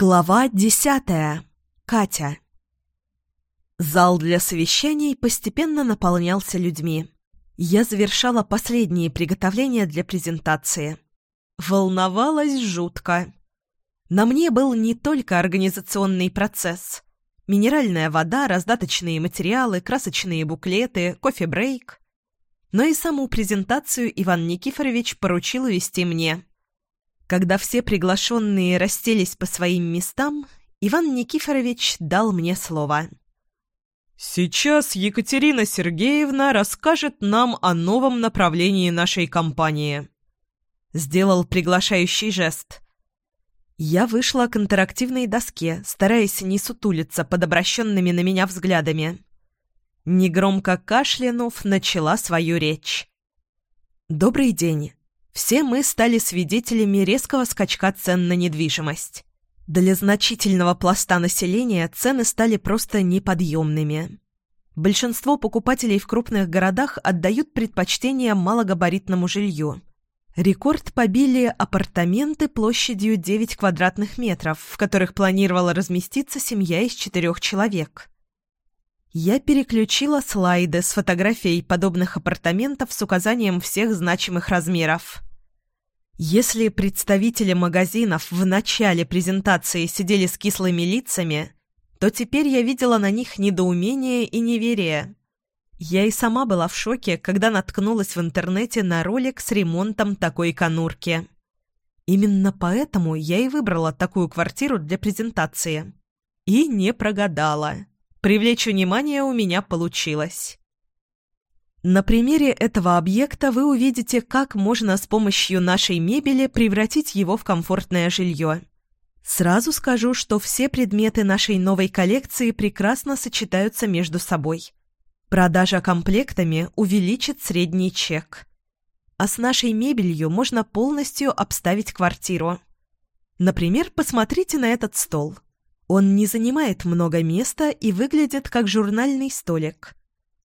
Глава десятая. Катя. Зал для совещаний постепенно наполнялся людьми. Я завершала последние приготовления для презентации. Волновалась жутко. На мне был не только организационный процесс. Минеральная вода, раздаточные материалы, красочные буклеты, кофе-брейк. Но и саму презентацию Иван Никифорович поручил вести мне. Когда все приглашенные расселись по своим местам, Иван Никифорович дал мне слово. «Сейчас Екатерина Сергеевна расскажет нам о новом направлении нашей компании». Сделал приглашающий жест. Я вышла к интерактивной доске, стараясь не сутулиться под обращенными на меня взглядами. Негромко кашлянув, начала свою речь. «Добрый день. Все мы стали свидетелями резкого скачка цен на недвижимость. Для значительного пласта населения цены стали просто неподъемными. Большинство покупателей в крупных городах отдают предпочтение малогабаритному жилью. Рекорд побили апартаменты площадью 9 квадратных метров, в которых планировала разместиться семья из четырех человек. Я переключила слайды с фотографией подобных апартаментов с указанием всех значимых размеров. Если представители магазинов в начале презентации сидели с кислыми лицами, то теперь я видела на них недоумение и неверие. Я и сама была в шоке, когда наткнулась в интернете на ролик с ремонтом такой конурки. Именно поэтому я и выбрала такую квартиру для презентации. И не прогадала. Привлечь внимание у меня получилось. На примере этого объекта вы увидите, как можно с помощью нашей мебели превратить его в комфортное жилье. Сразу скажу, что все предметы нашей новой коллекции прекрасно сочетаются между собой. Продажа комплектами увеличит средний чек. А с нашей мебелью можно полностью обставить квартиру. Например, посмотрите на этот стол. Он не занимает много места и выглядит как журнальный столик –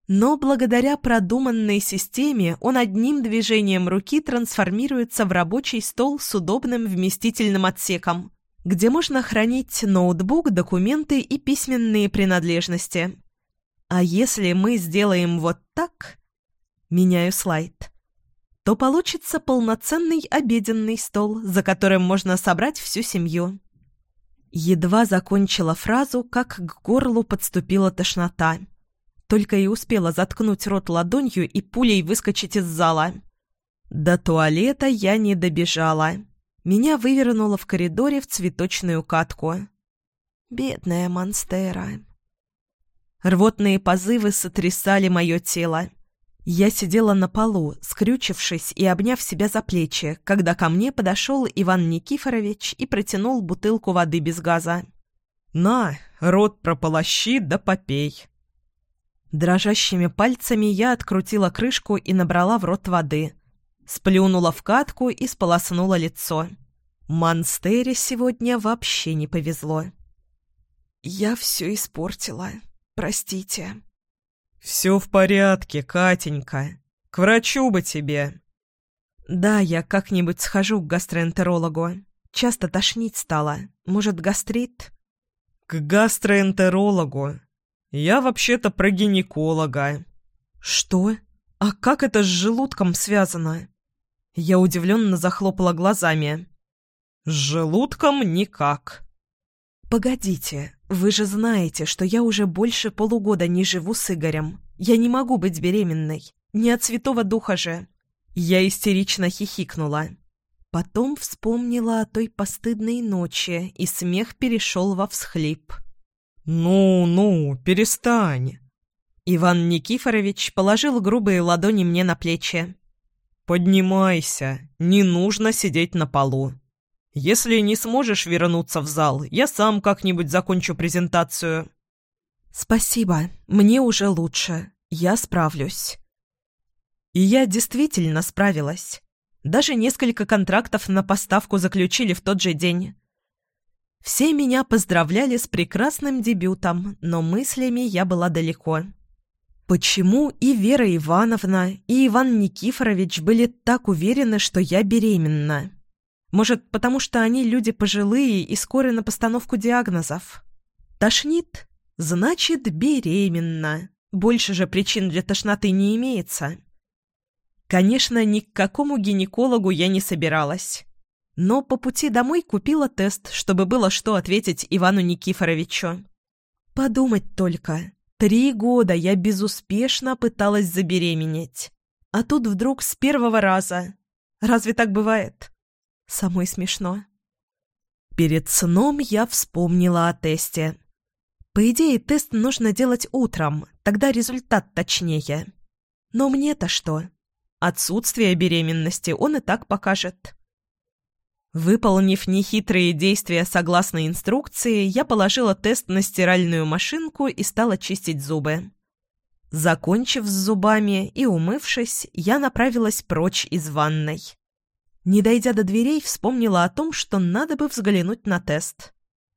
но благодаря продуманной системе он одним движением руки трансформируется в рабочий стол с удобным вместительным отсеком, где можно хранить ноутбук, документы и письменные принадлежности. А если мы сделаем вот так... Меняю слайд. То получится полноценный обеденный стол, за которым можно собрать всю семью. Едва закончила фразу, как к горлу подступила тошнота. Только и успела заткнуть рот ладонью и пулей выскочить из зала. До туалета я не добежала. Меня вывернуло в коридоре в цветочную катку. Бедная Монстера. Рвотные позывы сотрясали мое тело. Я сидела на полу, скрючившись и обняв себя за плечи, когда ко мне подошел Иван Никифорович и протянул бутылку воды без газа. «На, рот прополощи да попей». Дрожащими пальцами я открутила крышку и набрала в рот воды. Сплюнула в катку и сполоснула лицо. Монстере сегодня вообще не повезло. «Я все испортила. Простите». «Все в порядке, Катенька. К врачу бы тебе». «Да, я как-нибудь схожу к гастроэнтерологу. Часто тошнить стало. Может, гастрит?» «К гастроэнтерологу. «Я вообще-то про гинеколога». «Что? А как это с желудком связано?» Я удивленно захлопала глазами. «С желудком никак». «Погодите, вы же знаете, что я уже больше полугода не живу с Игорем. Я не могу быть беременной. Не от святого духа же». Я истерично хихикнула. Потом вспомнила о той постыдной ночи, и смех перешел во всхлип. «Ну-ну, перестань!» Иван Никифорович положил грубые ладони мне на плечи. «Поднимайся, не нужно сидеть на полу. Если не сможешь вернуться в зал, я сам как-нибудь закончу презентацию». «Спасибо, мне уже лучше, я справлюсь». И я действительно справилась. Даже несколько контрактов на поставку заключили в тот же день. Все меня поздравляли с прекрасным дебютом, но мыслями я была далеко. Почему и Вера Ивановна, и Иван Никифорович были так уверены, что я беременна? Может, потому что они люди пожилые и скоры на постановку диагнозов. Тошнит? Значит, беременна. Больше же причин для тошноты не имеется. Конечно, ни к какому гинекологу я не собиралась. Но по пути домой купила тест, чтобы было что ответить Ивану Никифоровичу. Подумать только. Три года я безуспешно пыталась забеременеть. А тут вдруг с первого раза. Разве так бывает? Самой смешно. Перед сном я вспомнила о тесте. По идее, тест нужно делать утром, тогда результат точнее. Но мне-то что? Отсутствие беременности он и так покажет. Выполнив нехитрые действия согласно инструкции, я положила тест на стиральную машинку и стала чистить зубы. Закончив с зубами и умывшись, я направилась прочь из ванной. Не дойдя до дверей, вспомнила о том, что надо бы взглянуть на тест.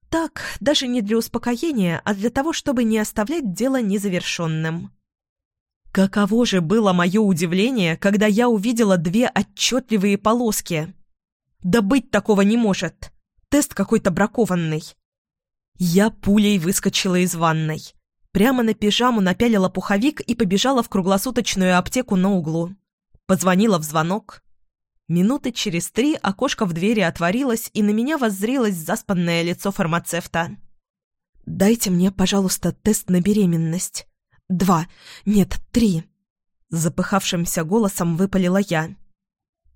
Так, даже не для успокоения, а для того, чтобы не оставлять дело незавершенным. Каково же было мое удивление, когда я увидела две отчетливые полоски — да быть такого не может. Тест какой-то бракованный. Я пулей выскочила из ванной. Прямо на пижаму напялила пуховик и побежала в круглосуточную аптеку на углу. Позвонила в звонок. Минуты через три окошко в двери отворилось, и на меня воззрелось заспанное лицо фармацевта. «Дайте мне, пожалуйста, тест на беременность. Два. Нет, три». Запыхавшимся голосом выпалила я.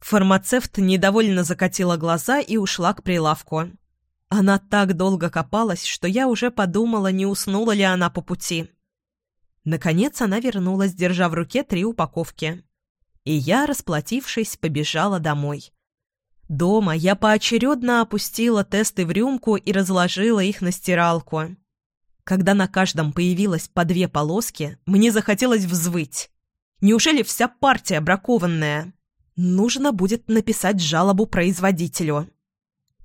Фармацевт недовольно закатила глаза и ушла к прилавку. Она так долго копалась, что я уже подумала, не уснула ли она по пути. Наконец она вернулась, держа в руке три упаковки. И я, расплатившись, побежала домой. Дома я поочередно опустила тесты в рюмку и разложила их на стиралку. Когда на каждом появилось по две полоски, мне захотелось взвыть. Неужели вся партия бракованная? Нужно будет написать жалобу производителю.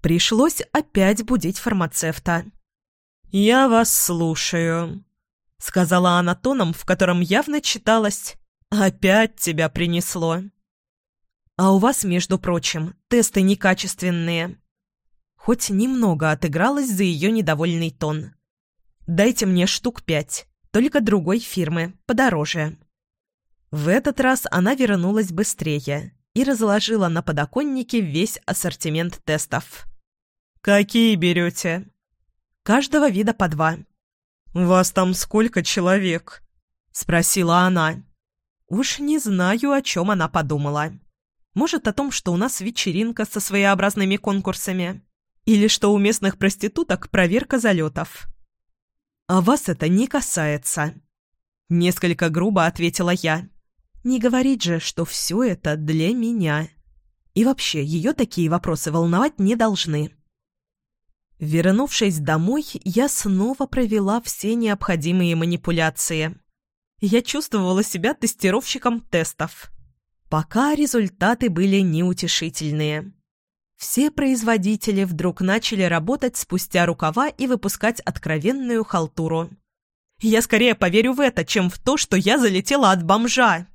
Пришлось опять будить фармацевта. «Я вас слушаю», — сказала она тоном, в котором явно читалось «Опять тебя принесло». «А у вас, между прочим, тесты некачественные». Хоть немного отыгралась за ее недовольный тон. «Дайте мне штук пять, только другой фирмы, подороже». В этот раз она вернулась быстрее и разложила на подоконнике весь ассортимент тестов. «Какие берете?» «Каждого вида по два». «Вас там сколько человек?» — спросила она. Уж не знаю, о чем она подумала. Может, о том, что у нас вечеринка со своеобразными конкурсами. Или что у местных проституток проверка залетов. «А вас это не касается», — несколько грубо ответила я. Не говорить же, что все это для меня. И вообще, ее такие вопросы волновать не должны. Вернувшись домой, я снова провела все необходимые манипуляции. Я чувствовала себя тестировщиком тестов. Пока результаты были неутешительные. Все производители вдруг начали работать спустя рукава и выпускать откровенную халтуру. Я скорее поверю в это, чем в то, что я залетела от бомжа.